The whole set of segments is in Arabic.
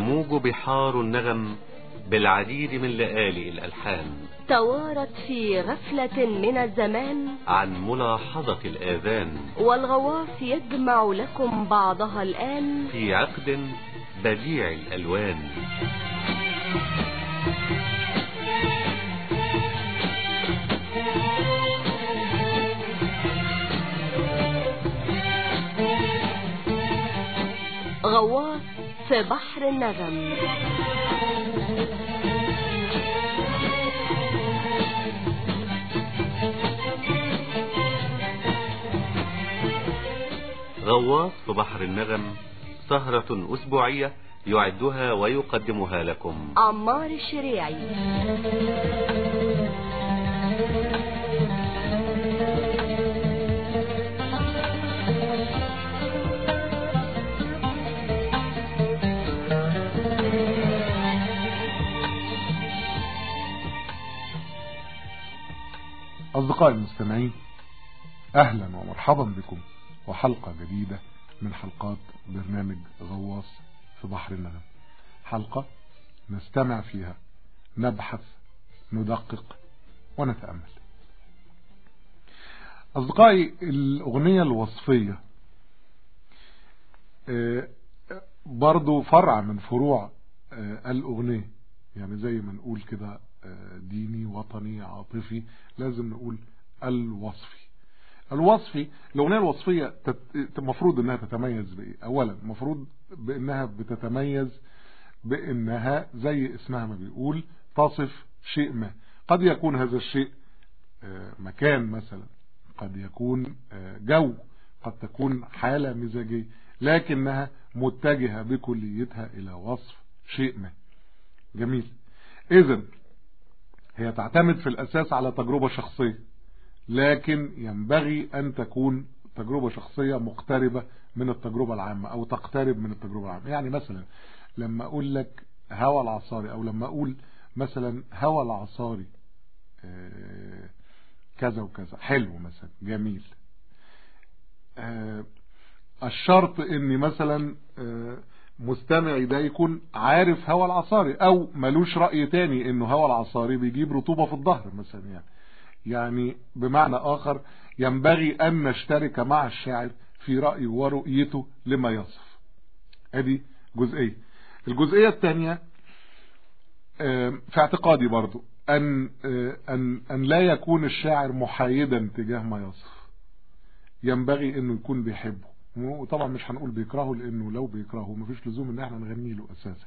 تموج بحار النغم بالعديد من لآلئ الألحان. توارت في غفلة من الزمان. عن ملاحظة الآذان. والغواص يجمع لكم بعضها الآن. في عقد بديع الألوان. غواص في بحر النغم. غواص في بحر النغم سهرة أسبوعية يعدها ويقدمها لكم. عمار الشريعي. أصدقائي المستمعين أهلا ومرحبا بكم وحلقة جديدة من حلقات برنامج غواص في بحر النغم. حلقة نستمع فيها نبحث ندقق ونتأمل. أصدقائي الأغنية الوصفية برضو فرع من فروع الأغنية. يعني زي ما نقول كده ديني وطني عاطفي لازم نقول الوصفي. الوصفي الأغنية الوصفية المفروض إنها تتميز بإيه؟ اولا المفروض بإنها بتتميز بإنها زي اسمها ما بيقول تصف شيء ما. قد يكون هذا الشيء مكان مثلا قد يكون جو قد تكون حالة مزاجية لكنها متجهة بكليتها إلى وصف شيء ما. جميل. اذا هي تعتمد في الأساس على تجربة شخصية لكن ينبغي أن تكون تجربة شخصية مقتربة من التجربة العامة أو تقترب من التجربة العامة. يعني مثلا لما أقول لك هوى العصاري أو لما أقول مثلا هوى العصاري كذا وكذا حلو مثلا جميل. الشرط إني مثلا مستمعي ده يكون عارف هوى العصاري أو ملوش رأي تاني إنه هوى العصاري بيجيب رطوبة في الظهر مثلا يعني. يعني بمعنى آخر ينبغي أن نشترك مع الشاعر في رأيه ورؤيته لما يصف. أدي جزئية. الجزئية الثانية في اعتقادي برضو أن, أن, أن لا يكون الشاعر محايدا تجاه ما يصف. ينبغي إنه يكون بيحبه. وطبعا مش هنقول بيكرهه لأنه لو بيكرهه مفيش لزوم إن إحنا نغني له أساسا.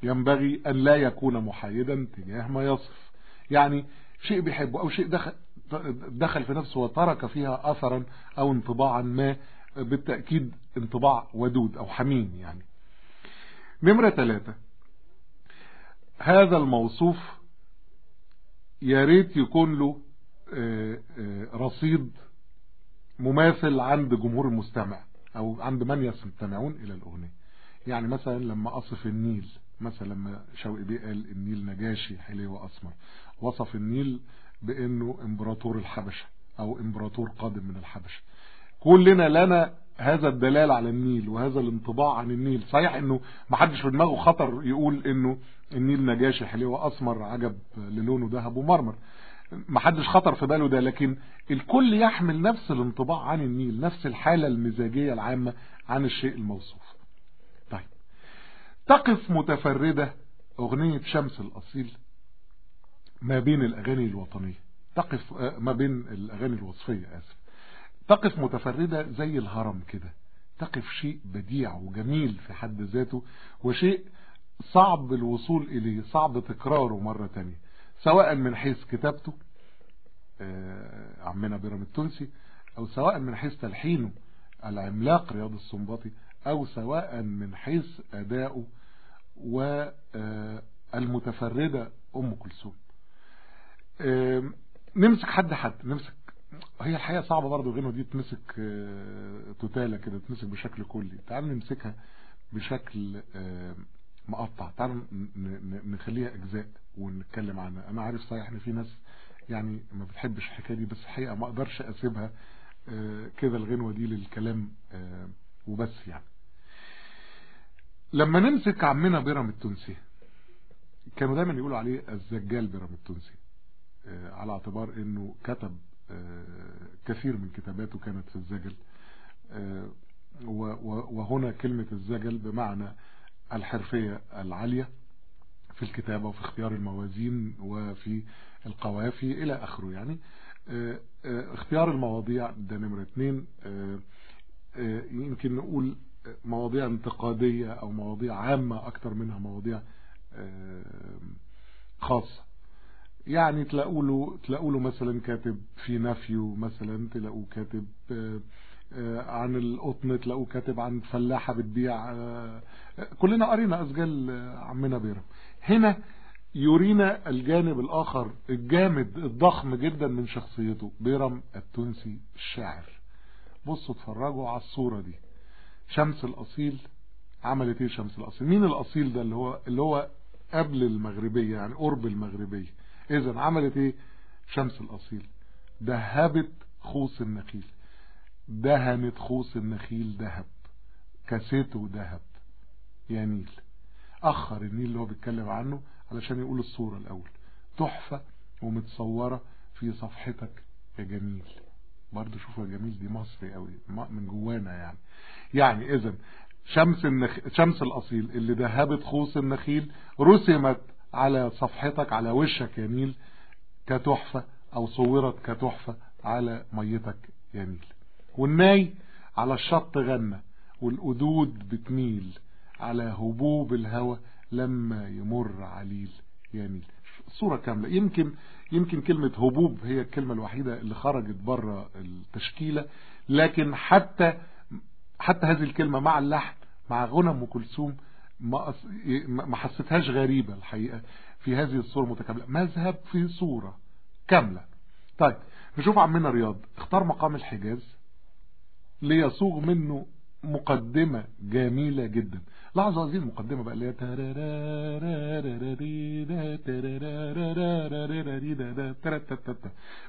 فينبغي أن لا يكون محايدا تجاه ما يصف. يعني شيء بيحبه أو شيء دخل, دخل في نفسه وترك فيها اثرا أو انطباعا ما بالتأكيد انطباع ودود أو حميم يعني. نمرة ثلاثة. هذا الموصوف يا ريت يكون له رصيد مماثل عند جمهور المستمع أو عند من يستمعون إلى الأغنية. يعني مثلا لما اصف النيل مثلا لما شوقي بيه قال النيل نجاشي حلو وأسمر. وصف النيل بإنه إمبراطور الحبشة أو إمبراطور قادم من الحبشة. كلنا لنا هذا الدلال على النيل وهذا الانطباع عن النيل. صحيح إنه ما حدش في دماغه خطر يقول إنه النيل نجاشي حلو وأسمر عجب للونه ذهب ومرمر. ما حدش خطر في باله ده لكن الكل يحمل نفس الانطباع عن النيل نفس الحالة المزاجية العامة عن الشيء الموصوف. طيب تقف متفردة أغنية شمس الأصيل ما بين الأغاني الوطنية. تقف ما بين الأغاني الوصفية آسف. تقف متفردة زي الهرم كده. تقف شيء بديع وجميل في حد ذاته وشيء صعب الوصول إليه صعب تكراره مرة تانية. سواء من حيث كتابته عمنا بيرام التونسي أو سواء من حيث تلحينه العملاق رياض السنباطي أو سواء من حيث أداؤه والمتفردة أم كلثوم. نمسك حد حد نمسك هي الحقيقة صعبة برضو غنوة دي تمسك توتالة كده تمسك بشكل كلي. تعال نمسكها بشكل مقطع. تعالوا نخليها أجزاء ونتكلم عنها. أنا عارف صحيح إن في ناس يعني ما بتحبش الحكاية دي بس الحقيقة ما أقدرش أسيبها آه، كده الغنوة دي للكلام آه، وبس يعني. لما نمسك عمنا بيرم التونسي كانوا دايما يقولوا عليه الزجال بيرم التونسي آه، على اعتبار إنه كتب كثير من كتاباته كانت في الزجل وهنا كلمة الزجل بمعنى الحرفية العالية في الكتابة وفي اختيار الموازين وفي القوافي إلى آخره. يعني آه، آه، اختيار المواضيع ده نمرة اتنين. آه، يمكن نقول مواضيع انتقادية أو مواضيع عامة أكتر منها مواضيع خاصة. يعني تلاقوا له تلاقوا له مثلا كاتب في نفيو مثلا تلاقوه كاتب عن القطن تلاقوه كاتب عن فلاحة بتبيع آه، كلنا قرينا أسجال آه، عمنا بيرم. هنا يرينا الجانب الآخر الجامد الضخم جدا من شخصيته بيرم التونسي الشاعر. بصوا اتفرجوا على الصورة دي. شمس الأصيل عملت إيه؟ شمس الأصيل. مين الأصيل ده اللي هو اللي هو قبل المغربية يعني قرب المغربية؟ اذا عملت إيه؟ شمس الأصيل. دهبت خوص النخيل. دهنت خوص النخيل ذهب كسيته ذهب يا نيل. أخر النيل اللي هو بيتكلم عنه علشان يقول الصورة الأول. تحفة ومتصورة في صفحتك يا جميل. برضه شوفوا يا جميل دي مصري قوي من جوانا يعني. يعني اذا شمس النخ... شمس الأصيل اللي ذهبت خوص النخيل رسمت على صفحتك على وشك يا نيل كتحفة أو صورت كتحفة على ميتك يا نيل. والناي على الشط غنى والقدود بتميل على هبوب الهوى لما يمر عليل يا نيل صورة كاملة. يمكن يمكن كلمة هبوب هي الكلمة الوحيدة اللي خرجت بره التشكيلة لكن حتى حتى هذه الكلمة مع اللحن مع غنى ام كلثوم ما حسيتهاش غريبة الحقيقة في هذه الصورة متكاملة مذهب في صورة كاملة. طيب نشوف عمنا رياض. اختار مقام الحجاز. ليصوغ منه مقدمة جميلة جدا. لحظة هذه المقدمة بقى اللي هي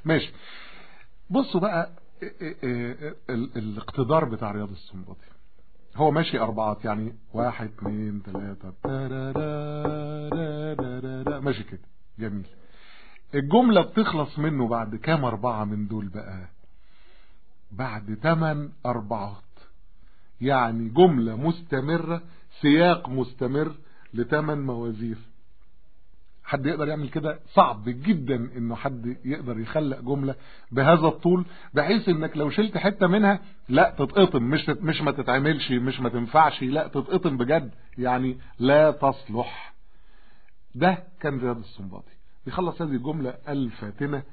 ماشي بصوا بقى الاقتدار بتاع رياض السنباطي هو ماشي اربعات يعني واحد اثنين ثلاثة ماشي كده جميل الجملة بتخلص منه بعد كام اربعة من دول بقى بعد ثمان أربعات. يعني جملة مستمرة سياق مستمر لثمان موازير. حد يقدر يعمل كده؟ صعب جدا إنه حد يقدر يخلق جملة بهذا الطول بحيث إنك لو شلت حتة منها لا تتقطم. مش مش ما تتعملش مش ما تنفعش لا تتقطم بجد. يعني لا تصلح. ده كان رياض السنباطي بيخلص هذه الجملة الفاتنة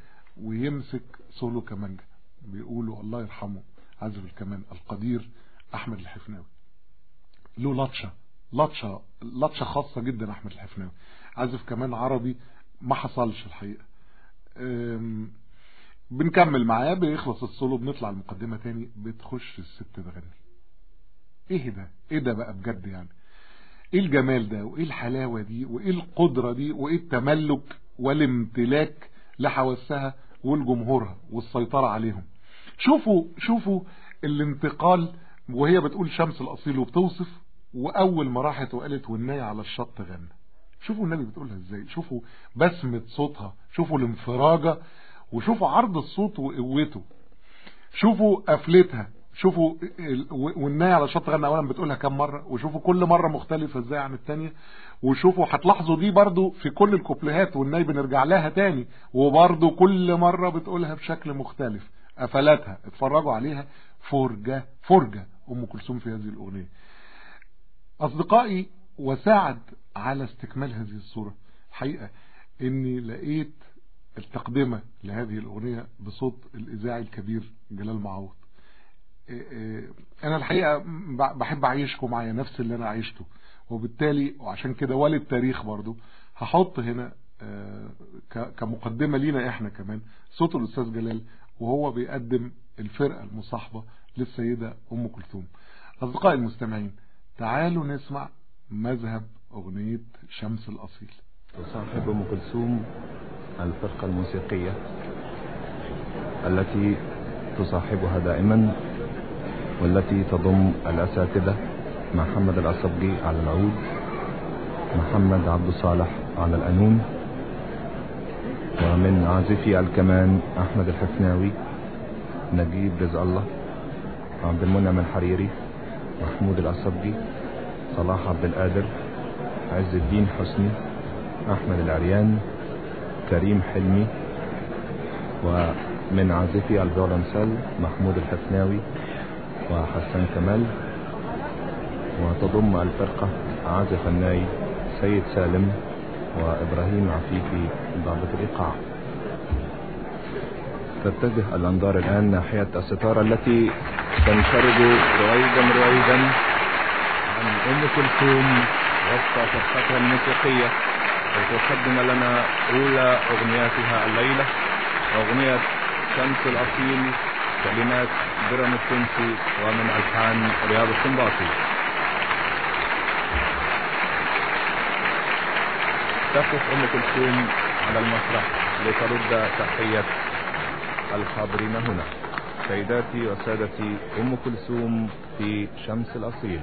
ويمسك سولو كمانجا بيقولوا الله يرحمه عازف الكمان القدير أحمد الحفناوي. له لطشة لطشة لطشة خاصة جدا أحمد الحفناوي. عازف كمان عربي ما حصلش الحقيقة. بنكمل معاه بيخلص السولو بنطلع المقدمة تاني بتخش الست تغني. إيه ده؟ إيه ده بقى بجد يعني؟ إيه الجمال ده؟ وإيه الحلاوة دي؟ وإيه القدرة دي؟ وإيه التملك والامتلاك لحواسها والجمهورها والسيطرة عليهم؟ شوفوا شوفوا الانتقال وهي بتقول شمس الأصيل وبتوصف وأول ما راحت وقالت والناي على الشط غنى. شوفوا النبي بتقولها إزاي شوفوا بسمة صوتها شوفوا الانفراجة وشوفوا عرض الصوت وقوته. شوفوا قفلتها شوفوا والناي على الشط غنى اولا بتقولها كم مرة وشوفوا كل مرة مختلفة إزاي عن التانية. وشوفوا هتلاحظوا دي برضو في كل الكوبليهات والناي بنرجع لها تاني وبرضو كل مرة بتقولها بشكل مختلف. قفلاتها. اتفرجوا عليها. فرجة فرجة أم كلثوم في هذه الأغنية. أصدقائي وساعد على استكمال هذه الصورة. الحقيقة إني لقيت التقدمة لهذه الأغنية بصوت الإذاعي الكبير جلال معوض. أنا الحقيقة بحب أعيشكم معايا نفس اللي أنا عيشته وبالتالي وعشان كده وللتاريخ برضو هحط هنا كمقدمة لينا إحنا كمان. صوت الأستاذ جلال وهو بيقدم الفرقة المصاحبة للسيدة أم كلثوم. أصدقائي المستمعين تعالوا نسمع مذهب أغنية شمس الأصيل. تصاحب أم كلثوم الفرقة الموسيقية التي تصاحبها دائما والتي تضم الأساتذة محمد العصبجي على العود محمد عبد الصالح على القانون ومن عازفي الكمان أحمد الحفناوي نجيب رزق الله عبد المنعم الحريري محمود العصبجي صلاح عبد القادر عز الدين حسني أحمد العريان كريم حلمي ومن عازفي الفيولنسيل محمود الحفناوي وحسن كمال وتضم الفرقة عازف الناي سيد سالم وإبراهيم عفيفي ضابط الإيقاع. تتجه الأنظار الآن ناحية الستارة التي تنفرد رويدا رويدا عن أم كلثوم وسط فرقتها الموسيقية وتقدم لنا أولى أغنياتها الليلة أغنية شمس الأصيل كلمات درم التونسي ومن ألحان رياض السنباطي تقف أم كلثوم على المسرح لترد تحية الحاضرين هنا. سيداتي وسادتي أم كلثوم في شمس الأصيل.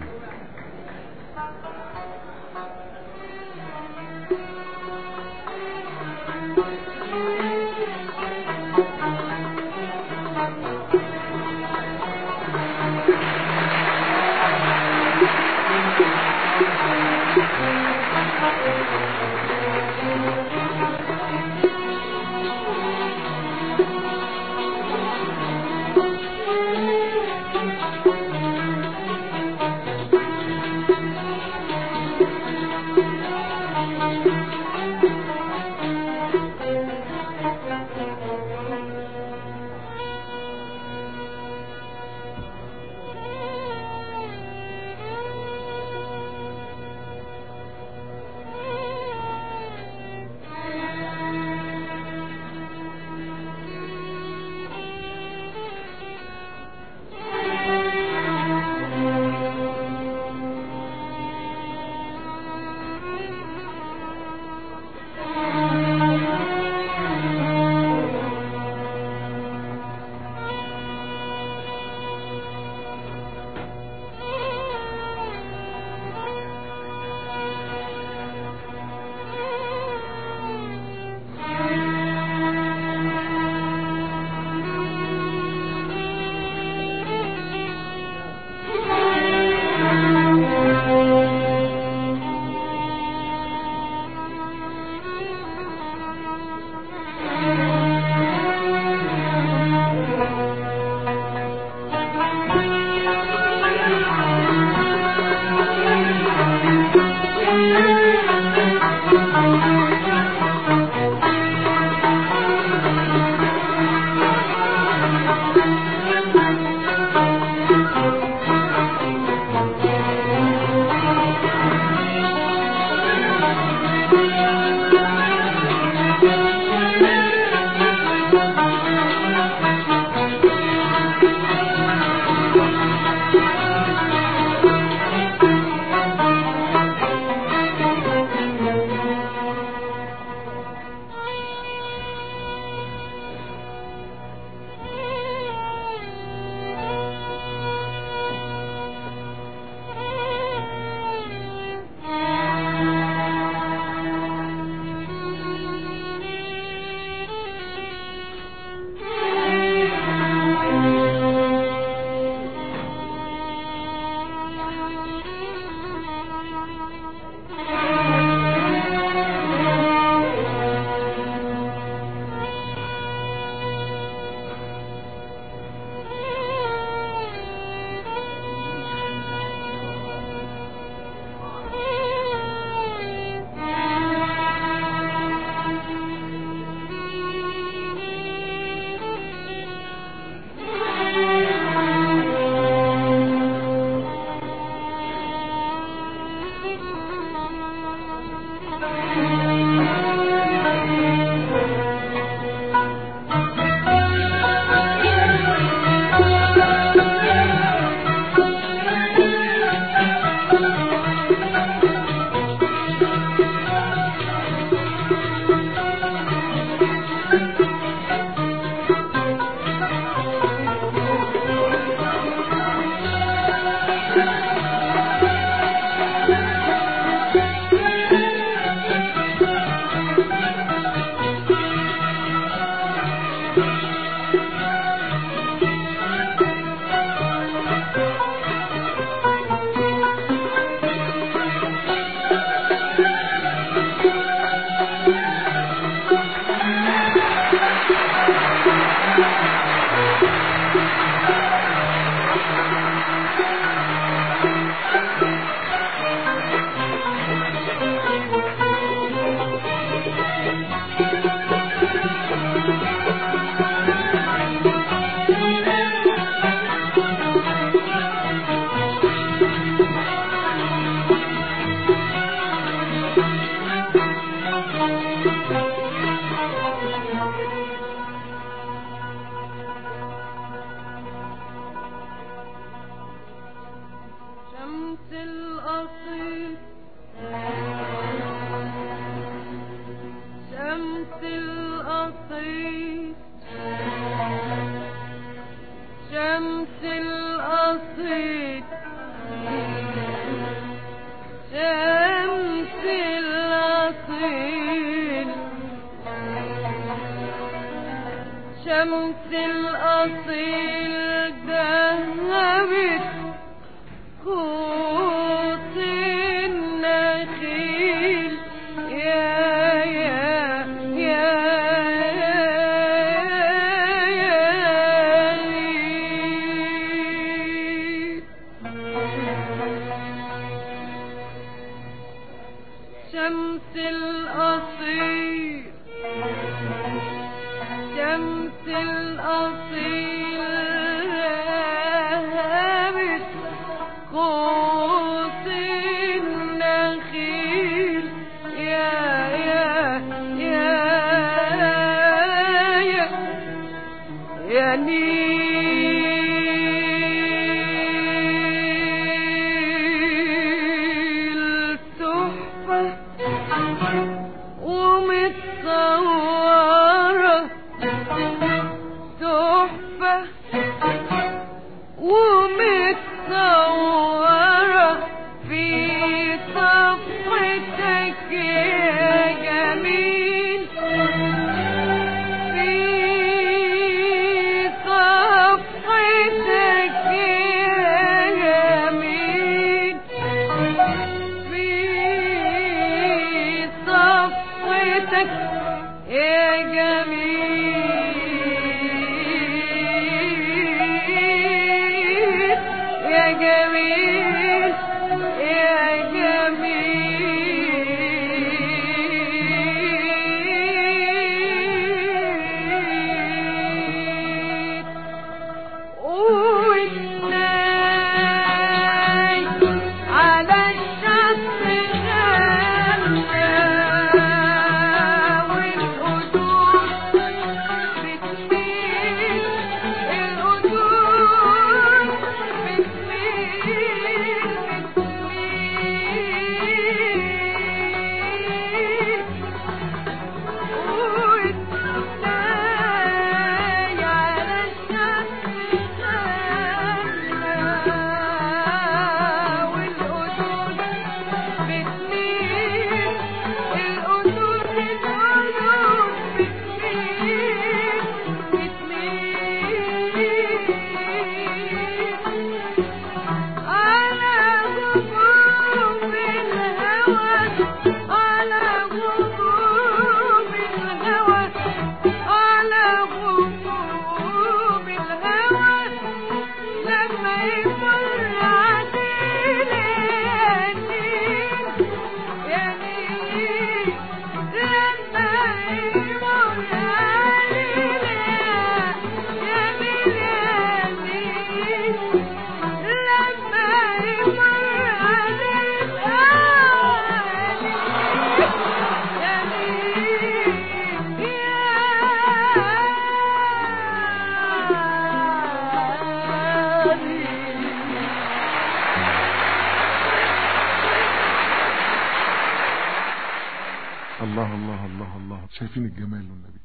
الله الله الله الله. شايفين الجمال والنبي.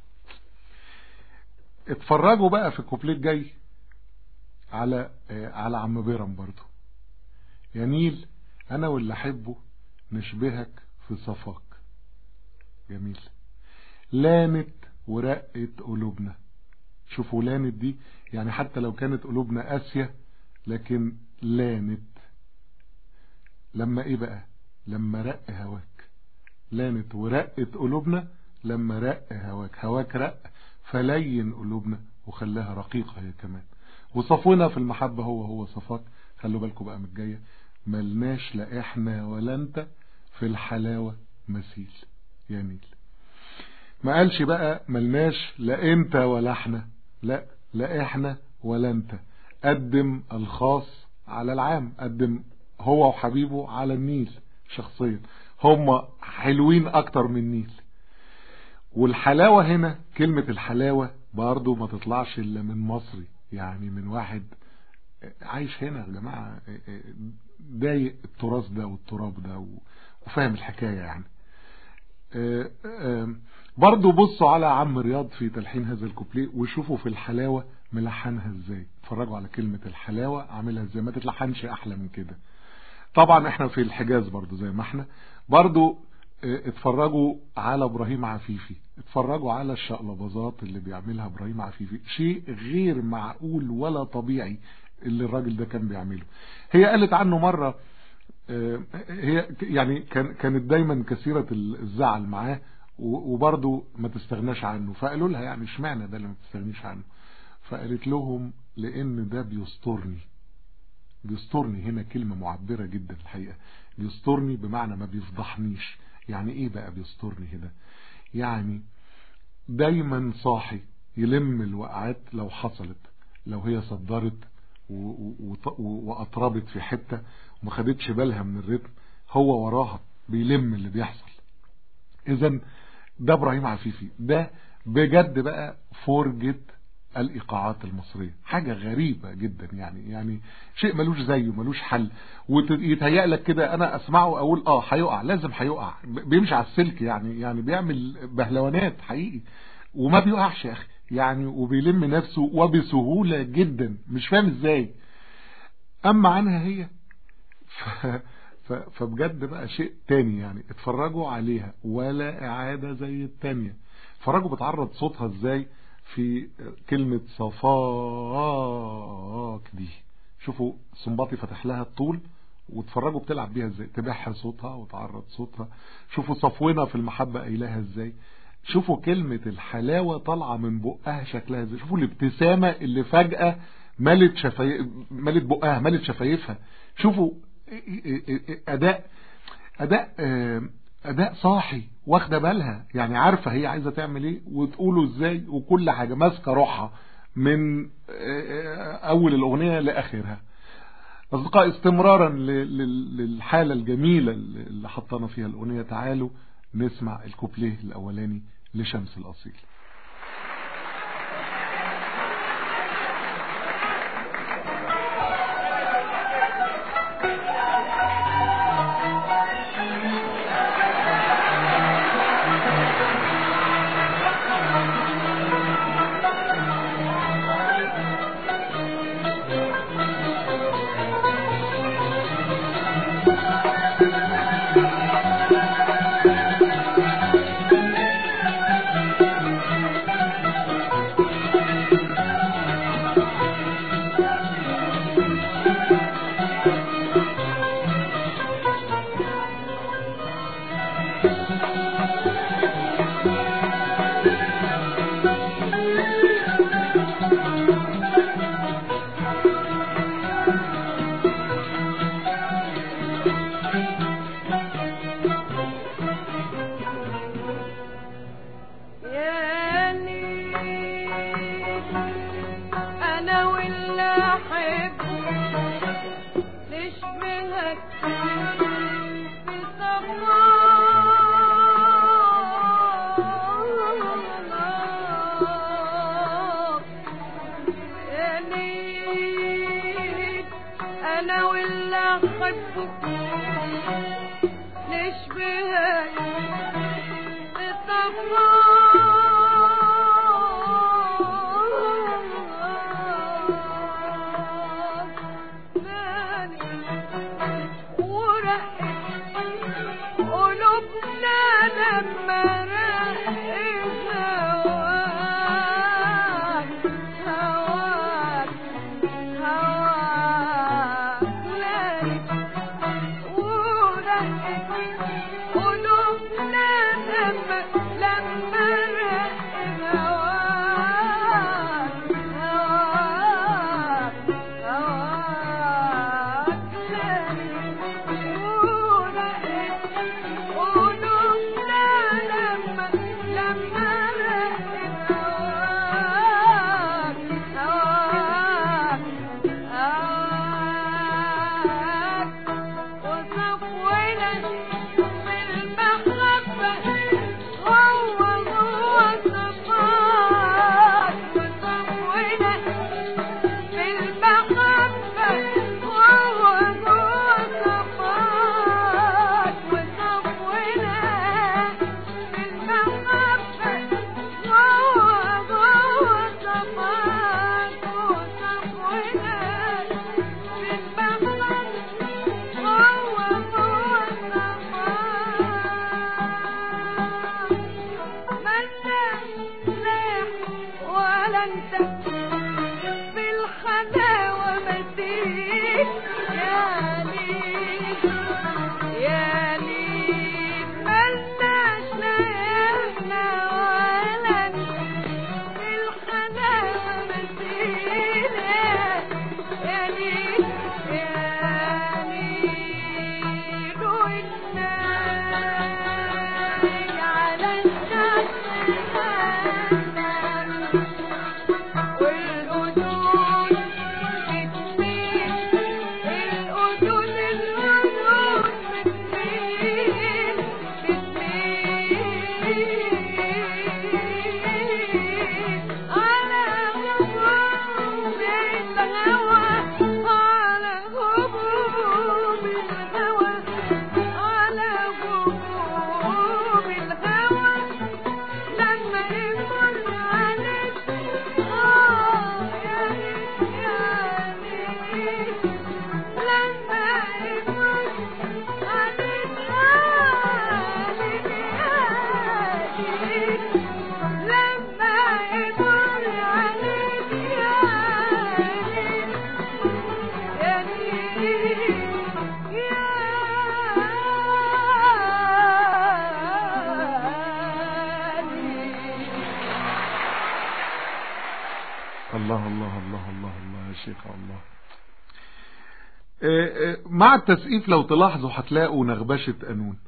اتفرجوا بقى في الكوبليه الجاي على آه، على عم بيرم برضو يا نيل أنا واللي أحبه نشبهك في صفاك. جميل. لانت ورقت قلوبنا. شوفوا لانت دي يعني حتى لو كانت قلوبنا قاسية لكن لانت لما إيه بقى؟ لما رق هواك. لانت ورقت قلوبنا لما رق هواك هواك رق فلين قلوبنا وخلاها رقيقة هي كمان. وصفونا في المحبة هو هو صفاك. خلوا بالكم بقى من الجاية. ملناش لا إحنا ولا أنت في الحلاوة مثيل يا نيل. ما قالش بقى ملناش لا أنت ولا إحنا لا لا إحنا ولا أنت. قدم الخاص على العام قدم هو وحبيبه على النيل شخصيا. هم حلوين أكتر من النيل. والحلاوة هنا كلمة الحلاوة برضو ما تطلعش إلا من مصري يعني من واحد عايش هنا يا جماعة ضايق التراث ده والتراب ده وفاهم الحكاية يعني. برضو بصوا على عم رياض في تلحين هذا الكوبليه وشوفوا في الحلاوة ملحنها إزاي. اتفرجوا على كلمة الحلاوة عاملها إزاي؟ ما تتلحنش أحلى من كده. طبعا إحنا في الحجاز برضو زي ما إحنا. برضو اتفرجوا على إبراهيم عفيفي. اتفرجوا على الشقلباظات اللي بيعملها إبراهيم عفيفي. شيء غير معقول ولا طبيعي اللي الراجل ده كان بيعمله. هي قالت عنه مرة هي يعني كان كانت دايما كثيرة الزعل معاه وبرضه ما تستغناش عنه. فقالوا لها يعني اشمعنى ده اللي ما تستغنيش عنه؟ فقالت لهم لأن ده بيسترني. بيسترني. هنا كلمة معبرة جدا الحقيقة. بيسترني بمعنى ما بيفضحنيش. يعني إيه بقى بيسترني هنا؟ يعني دايما صاحي يلم الوقعات لو حصلت لو هي صدرت وأطربت في حتة وما خدتش بالها من الرتم هو وراها بيلم اللي بيحصل. اذا ده إبراهيم عفيفي. ده بجد بقى فرجة الإيقاعات المصرية. حاجة غريبة جدا يعني يعني شيء ملوش زيه ملوش حل. ويتهيأ لك كده أنا أسمعه أقول آه هيقع لازم هيقع. بيمشي على السلك يعني يعني بيعمل بهلوانات حقيقي. وما بيقعش يا أخي يعني وبيلم نفسه وبسهولة جدا. مش فاهم إزاي. أما عنها هي ف... فبجد بقى شيء تاني يعني. اتفرجوا عليها ولا إعادة زي التانية. اتفرجوا بتعرض صوتها إزاي؟ في كلمة صفاك دي. شوفوا سنباطي فتح لها الطول واتفرجوا بتلعب بيها إزاي. تبعها صوتها وتعرض صوتها. شوفوا صفونا في المحبة قايلها إزاي. شوفوا كلمة الحلاوة طالعة من بقها شكلها إزاي. شوفوا الابتسامة اللي فجأة ملت شفايف ملت بقها ملت شفايفها. شوفوا أداء أداء أداء صاحي واخدة بالها. يعني عارفة هي عايزة تعمل إيه وتقوله إزاي وكل حاجة ماسكة روحها من أول الأغنية لاخرها اصدقاء استمرارا للحالة الجميلة اللي حطينا فيها الأغنية تعالوا نسمع الكوبليه الأولاني لشمس الأصيل. قلوبنا ده التسقيف لو تلاحظوا هتلاقوا نغبشة قانون.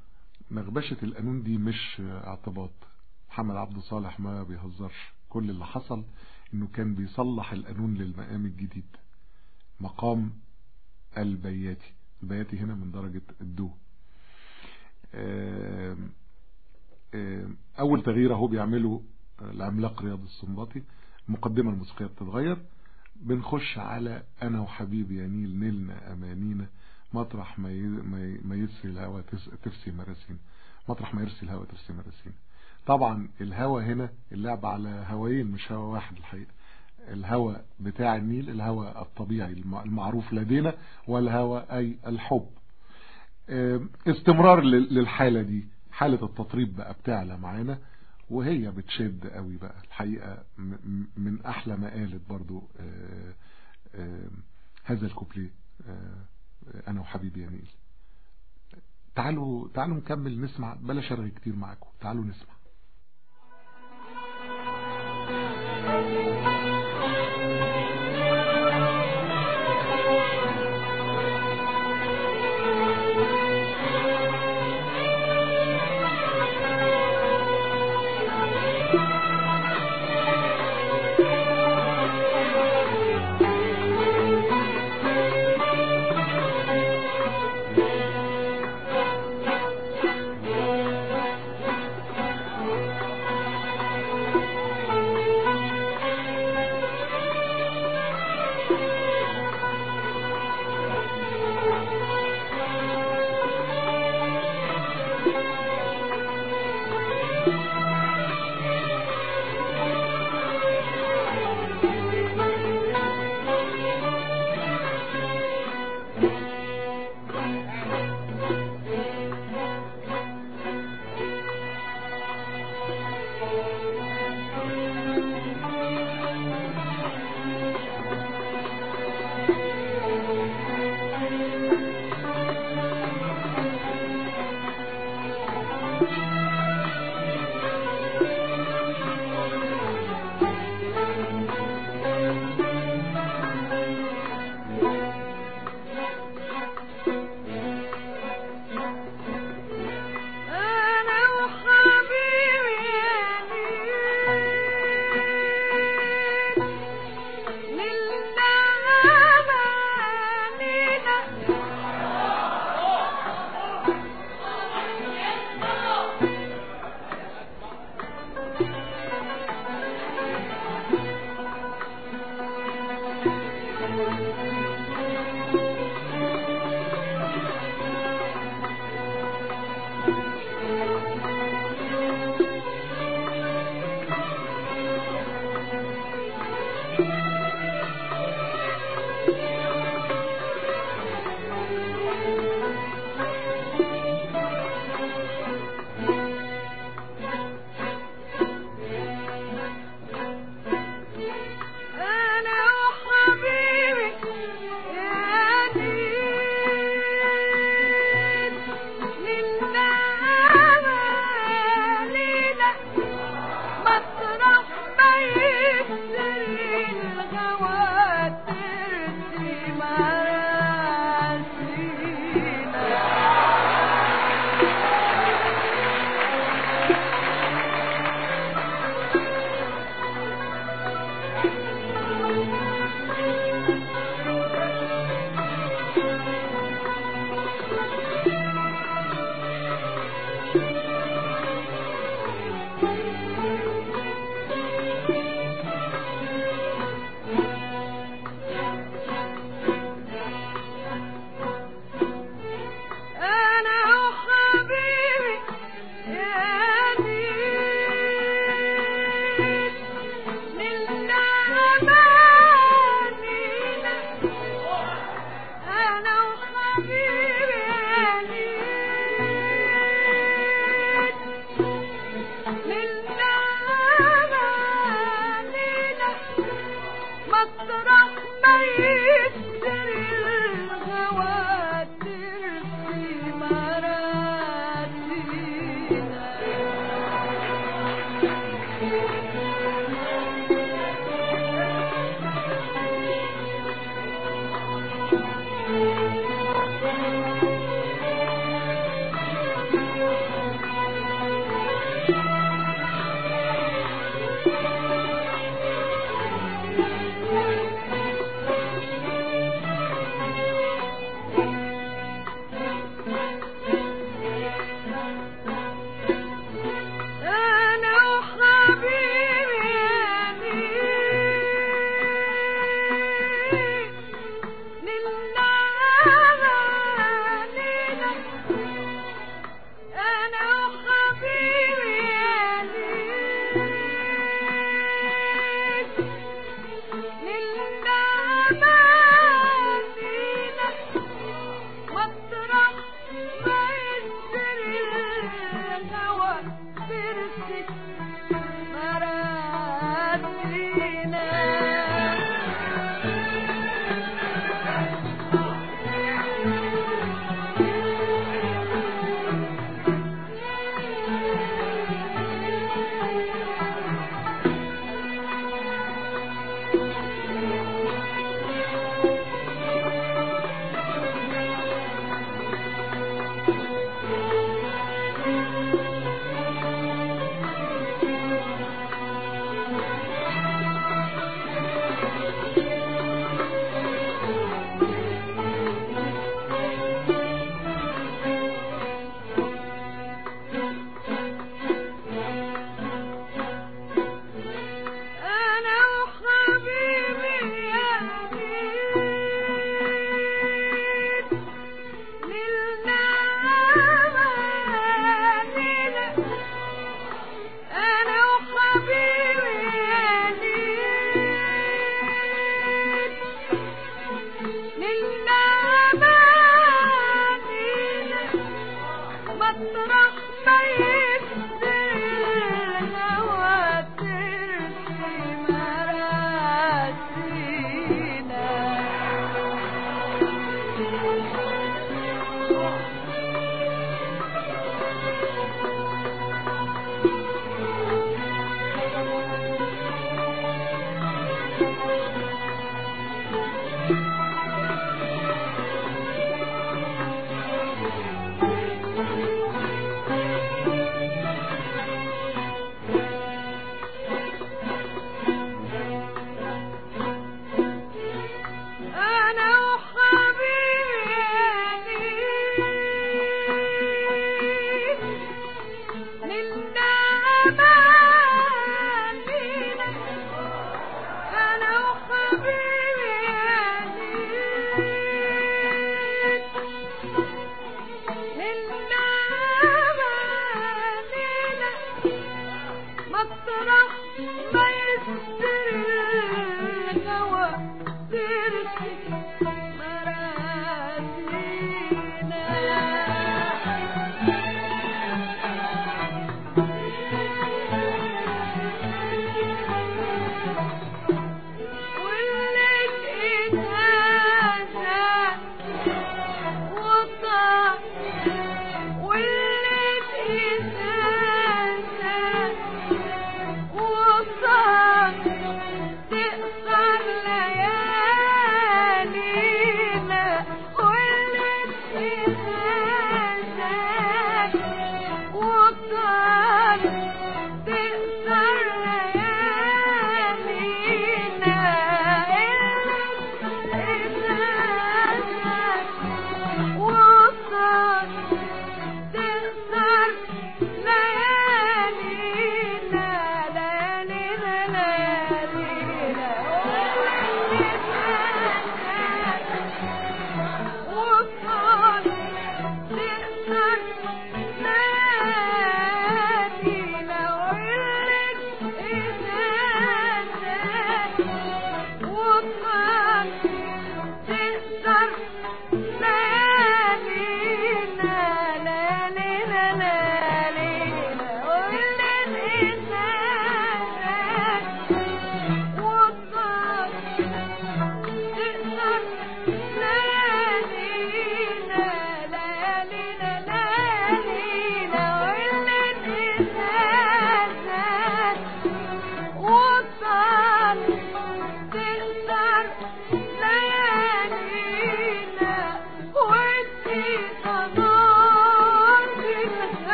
نغبشة القانون دي مش اعتباط. محمد عبد صالح ما بيهزرش. كل اللي حصل إنه كان بيصلح القانون للمقام الجديد. مقام البياتي. البياتي هنا من درجة الدو. أول تغيير أهو بيعمله العملاق رياض السنباطي. المقدمة الموسيقية بتتغير. بنخش على أنا وحبيبي يا نيل نلنا أمانينا. مطرح ما ما ي- ما يسري الهوى تس- تفسي مراسينا مطرح ما يرسي الهوى تفسي مراسينا طبعا الهوى هنا اللعب على هوايين مش هوا واحد الحقيقة. الهوى بتاع النيل الهوى الطبيعي الم- المعروف لدينا والهوى أي الحب. استمرار لل- للحالة دي. حالة التطريب بقى بتعلى معانا وهي بتشد قوي بقى. الحقيقة من أحلى ما قالت برضو آه، آه، هذا الكوبليه. أنا وحبيبي يا نيل تعالوا تعالوا نكمل نسمع بلاش ارغي كتير معاكم. تعالوا نسمع.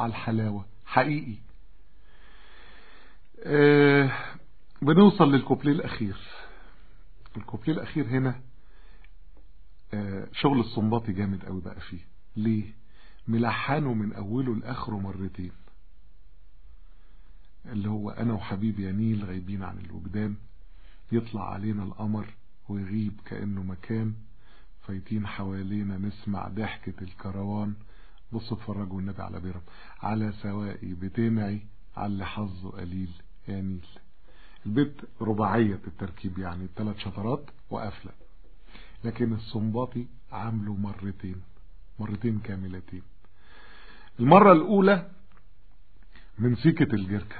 على الحلاوة حقيقي. آه بنوصل للكوبليه الأخير. الكوبليه الأخير هنا آه شغل الصنباطي جامد قوي بقى فيه. ليه؟ ملحانه من أوله لآخره مرتين. اللي هو أنا وحبيبي يا نيل غايبين عن الوجدان يطلع علينا القمر ويغيب كأنه مكان فايتين حوالينا نسمع ضحكة الكروان بصوا اتفرجوا النبي على بيرم. على سوائي بتنعي على اللي حظه قليل يا نيل. البيت رباعية التركيب يعني ثلاث شطرات وقفلة لكن الصنباطي عامله مرتين مرتين كاملتين. المرة الأولى من سيكة الجركة.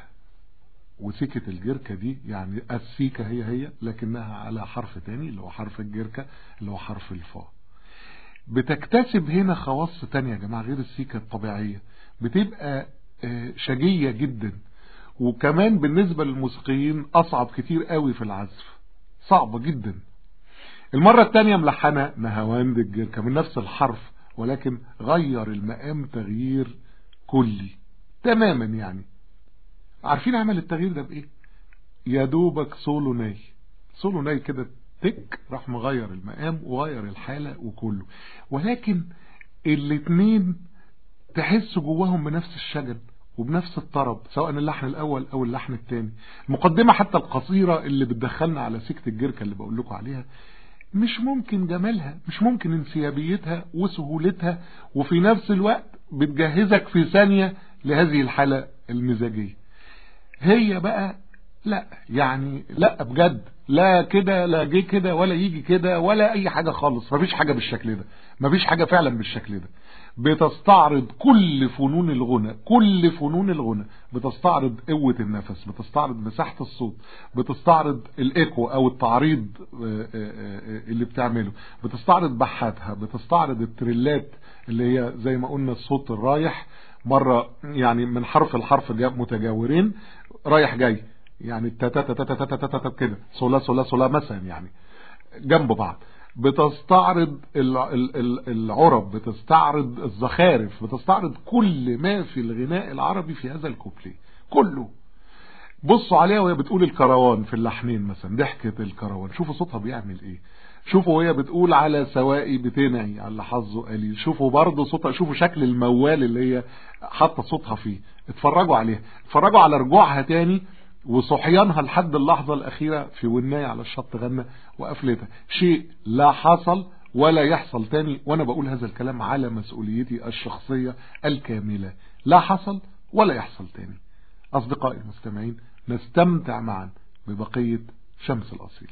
وسيكة الجركة دي يعني السيكة هي هي لكنها على حرف تاني اللي هو حرف الجركة اللي هو حرف الفاء. بتكتسب هنا خواص تانية يا جماعة غير السيكة الطبيعية. بتبقى آه، شجية جدا. وكمان بالنسبة للموسيقيين أصعب كتير قوي في العزف. صعبة جدا. المرة التانية ملحنة نهواند الجركة من نفس الحرف ولكن غير المقام تغيير كلي. تماما يعني. عارفين عمل التغيير ده بإيه؟ يا دوبك سولو ناي. سولو ناي كده تك راح مغير المقام وغير الحالة وكله. ولكن الاتنين تحس جواهم بنفس الشجن وبنفس الطرب سواء اللحن الأول أو اللحن الثاني المقدمة حتى القصيرة اللي بتدخلنا على سكة الجركة اللي بقول لكم عليها مش ممكن جمالها مش ممكن انسيابيتها وسهولتها وفي نفس الوقت بتجهزك في ثانية لهذه الحالة المزاجية. هي بقى لا يعني لا بجد. لا كده لا جه كده ولا يجي كده ولا أي حاجة خالص. مفيش حاجة بالشكل ده. مفيش حاجة فعلا بالشكل ده. بتستعرض كل فنون الغنى كل فنون الغنى بتستعرض قوة النفس بتستعرض مساحة الصوت بتستعرض الإيكو أو التعريض آه، آه، آه، اللي بتعمله. بتستعرض بحاتها بتستعرض التريلات اللي هي زي ما قلنا الصوت الرايح. مرة يعني من حرف لحرف جا- متجاورين رايح جاي. يعني كده. صولا صولا صولا مثلا يعني. جنب بعض. بتستعرض العرب بتستعرض الزخارف بتستعرض كل ما في الغناء العربي في هذا الكوبليه. كله. بصوا عليها وهي بتقول الكروان في اللحنين مثلا. ضحكة الكروان. شوفوا صوتها بيعمل إيه. شوفوا وهي بتقول على سوائي بتنعي. على حظه قليل. شوفوا برضه صوتها. شوفوا شكل الموال اللي هي حاطة صوتها فيه. اتفرجوا عليها. اتفرجوا على رجوعها تاني. وصحيانها لحد اللحظة الأخيرة في وناية على الشط غنى وقفلتها. شيء لا حصل ولا يحصل تاني وأنا بقول هذا الكلام على مسؤوليتي الشخصية الكاملة. لا حصل ولا يحصل تاني. أصدقائي المستمعين نستمتع معا ببقية شمس الأصيل.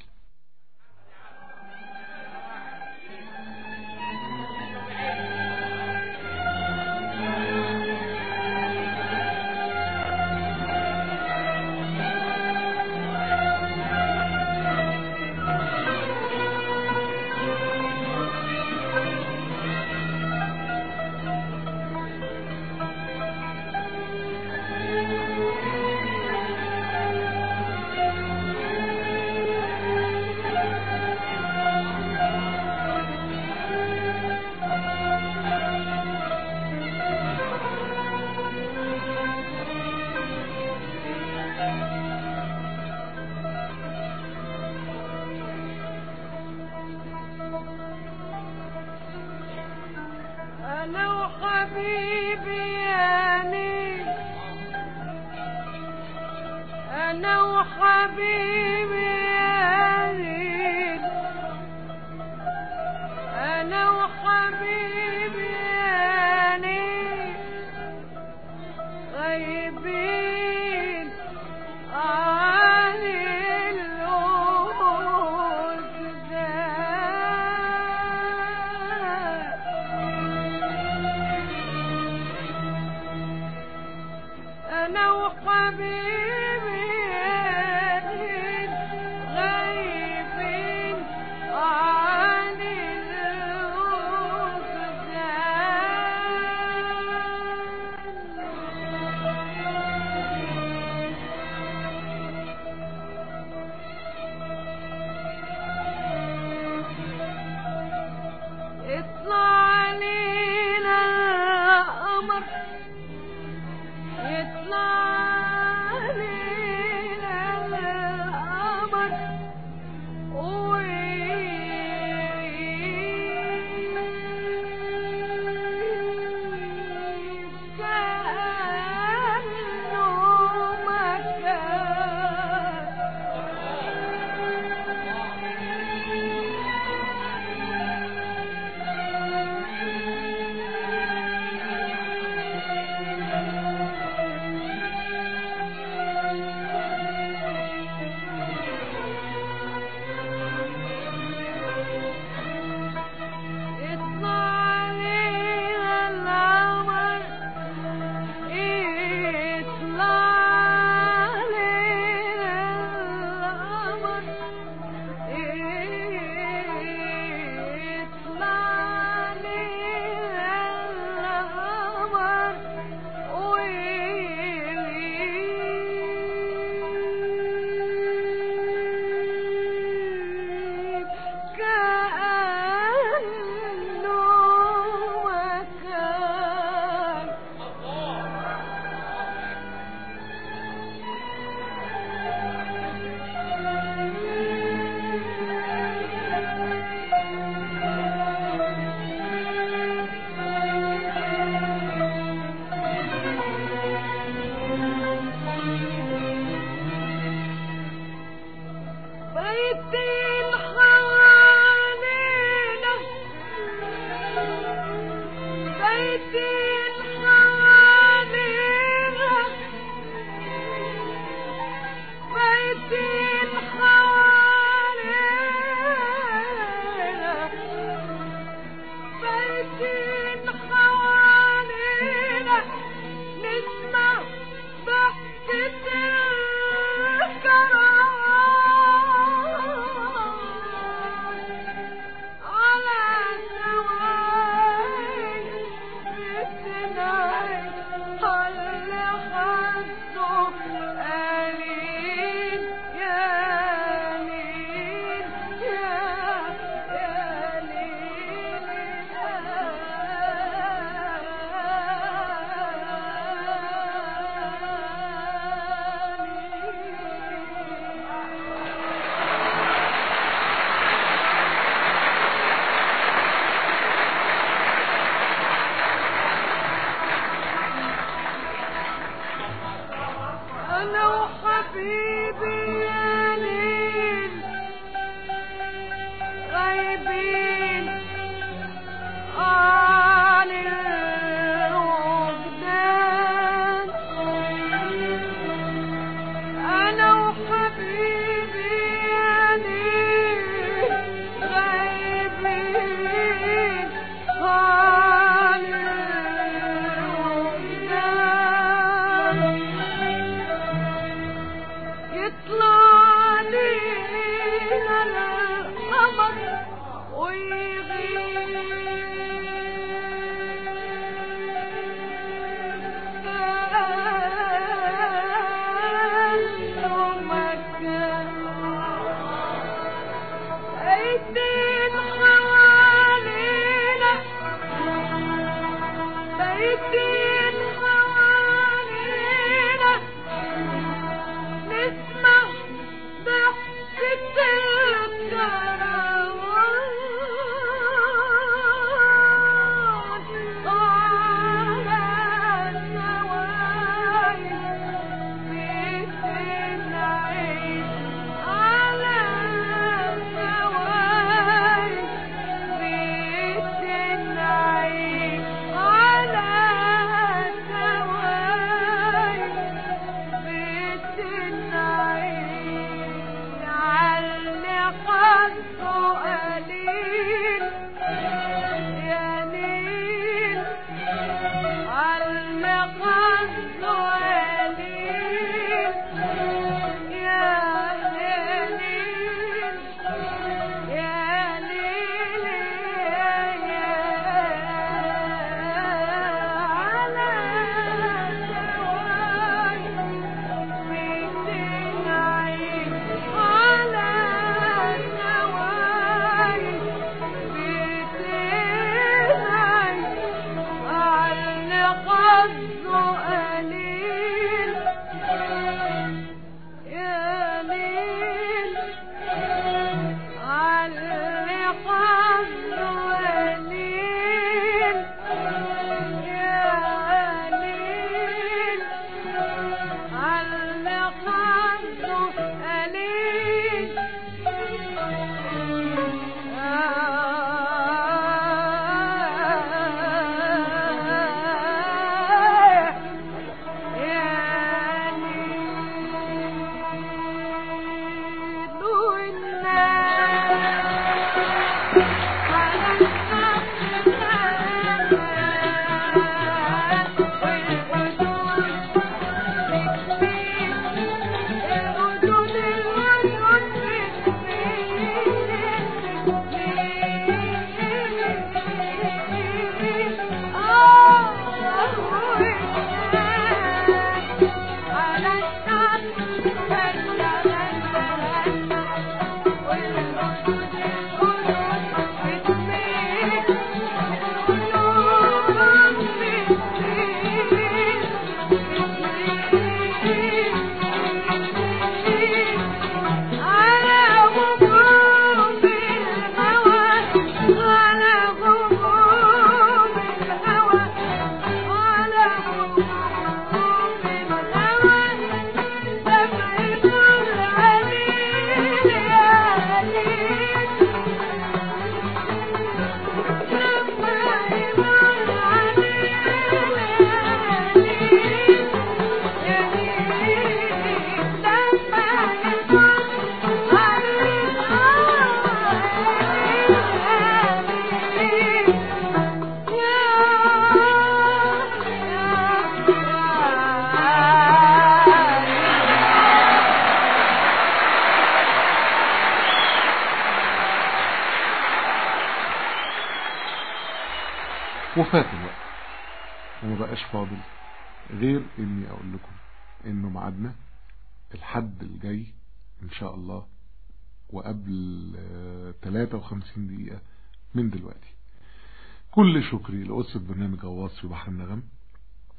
شكري لأسس برنامج غواص في بحر النغم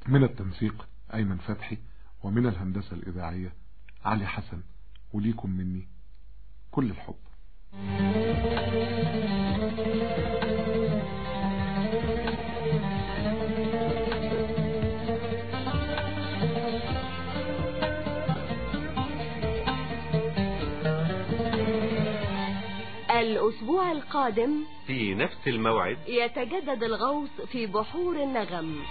من التنسيق أيمن فتحي ومن الهندسة الإذاعية علي حسن وليكم مني كل الحب Thank you. الأسبوع القادم في نفس الموعد. يتجدد الغوص في بحور النغم.